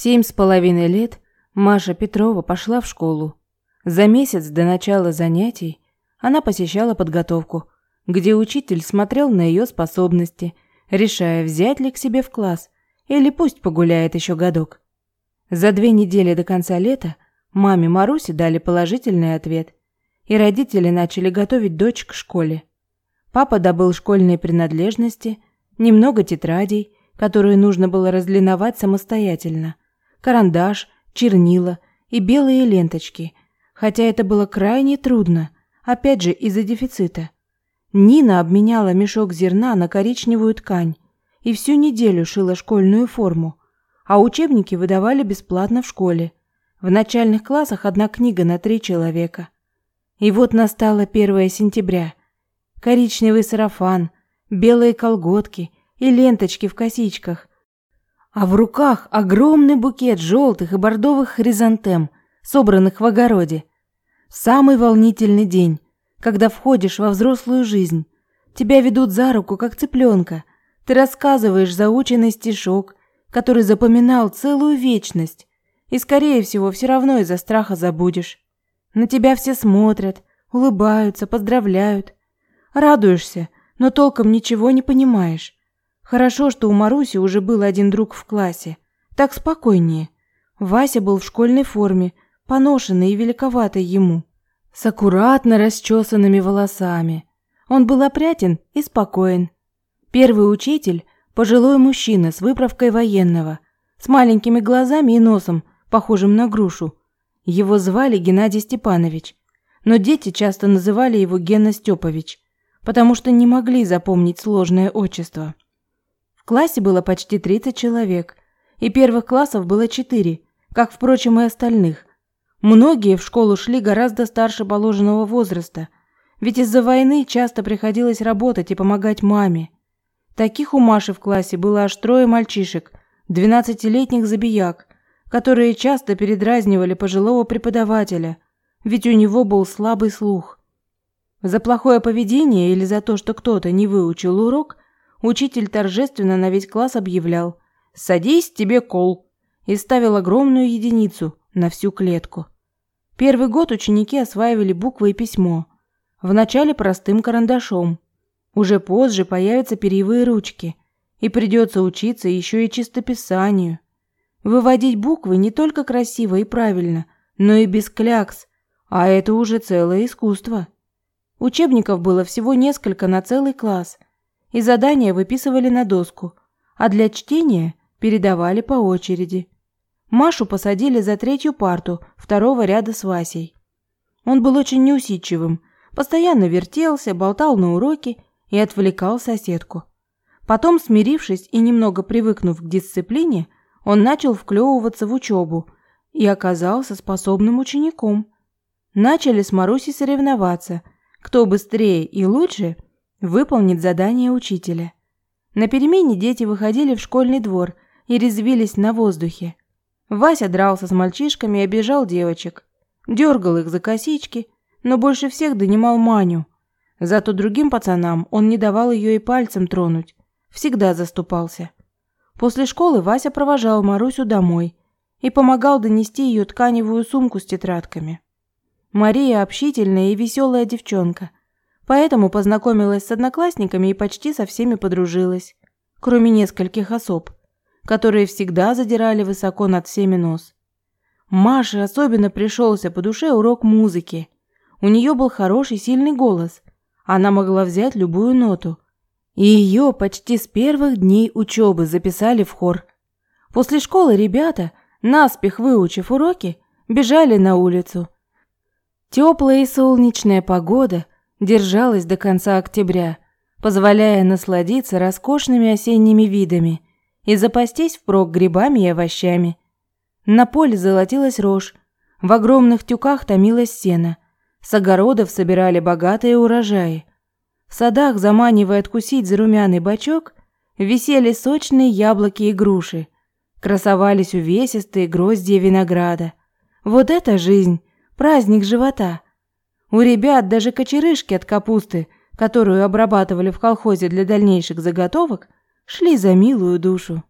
Семь с половиной лет Маша Петрова пошла в школу. За месяц до начала занятий она посещала подготовку, где учитель смотрел на ее способности, решая, взять ли к себе в класс или пусть погуляет еще годок. За две недели до конца лета маме Марусе дали положительный ответ, и родители начали готовить дочь к школе. Папа добыл школьные принадлежности, немного тетрадей, которые нужно было разлиновать самостоятельно, карандаш, чернила и белые ленточки, хотя это было крайне трудно, опять же из-за дефицита. Нина обменяла мешок зерна на коричневую ткань и всю неделю шила школьную форму, а учебники выдавали бесплатно в школе. В начальных классах одна книга на три человека. И вот настало 1 сентября. Коричневый сарафан, белые колготки и ленточки в косичках. А в руках огромный букет желтых и бордовых хризантем, собранных в огороде. Самый волнительный день, когда входишь во взрослую жизнь. Тебя ведут за руку, как цыпленка. Ты рассказываешь заученный стишок, который запоминал целую вечность. И, скорее всего, все равно из-за страха забудешь. На тебя все смотрят, улыбаются, поздравляют. Радуешься, но толком ничего не понимаешь. Хорошо, что у Маруси уже был один друг в классе. Так спокойнее. Вася был в школьной форме, поношенный и великоватый ему с аккуратно расчесанными волосами. Он был опрятен и спокоен. Первый учитель – пожилой мужчина с выправкой военного, с маленькими глазами и носом, похожим на грушу. Его звали Геннадий Степанович, но дети часто называли его Гена Степович, потому что не могли запомнить сложное отчество. Классе было почти 30 человек, и первых классов было 4, как, впрочем, и остальных. Многие в школу шли гораздо старше положенного возраста, ведь из-за войны часто приходилось работать и помогать маме. Таких у Маши в классе было аж трое мальчишек, двенадцатилетних забияк, которые часто передразнивали пожилого преподавателя, ведь у него был слабый слух. За плохое поведение или за то, что кто-то не выучил урок, учитель торжественно на весь класс объявлял «Садись, тебе кол!» и ставил огромную единицу, на всю клетку. Первый год ученики осваивали буквы и письмо. Вначале простым карандашом. Уже позже появятся перьевые ручки, и придется учиться еще и чистописанию. Выводить буквы не только красиво и правильно, но и без клякс, а это уже целое искусство. Учебников было всего несколько на целый класс, и задания выписывали на доску, а для чтения передавали по очереди. Машу посадили за третью парту второго ряда с Васей. Он был очень неусидчивым, постоянно вертелся, болтал на уроке и отвлекал соседку. Потом, смирившись и немного привыкнув к дисциплине, он начал вклевываться в учебу и оказался способным учеником. Начали с Марусей соревноваться, кто быстрее и лучше выполнит задание учителя. На перемене дети выходили в школьный двор и резвились на воздухе. Вася дрался с мальчишками и обижал девочек. Дергал их за косички, но больше всех донимал Маню. Зато другим пацанам он не давал ее и пальцем тронуть. Всегда заступался. После школы Вася провожал Марусю домой и помогал донести ее тканевую сумку с тетрадками. Мария общительная и веселая девчонка, поэтому познакомилась с одноклассниками и почти со всеми подружилась, кроме нескольких особ которые всегда задирали высоко над всеми нос. Маше особенно пришелся по душе урок музыки. У нее был хороший сильный голос. Она могла взять любую ноту. И ее почти с первых дней учебы записали в хор. После школы ребята, наспех выучив уроки, бежали на улицу. Теплая и солнечная погода держалась до конца октября, позволяя насладиться роскошными осенними видами – и запастись впрок грибами и овощами. На поле золотилась рожь, в огромных тюках томилось сено, с огородов собирали богатые урожаи. В садах, заманивая откусить за румяный бачок, висели сочные яблоки и груши, красовались увесистые гроздья винограда. Вот это жизнь, праздник живота. У ребят даже кочерышки от капусты, которую обрабатывали в колхозе для дальнейших заготовок, шли за милую душу.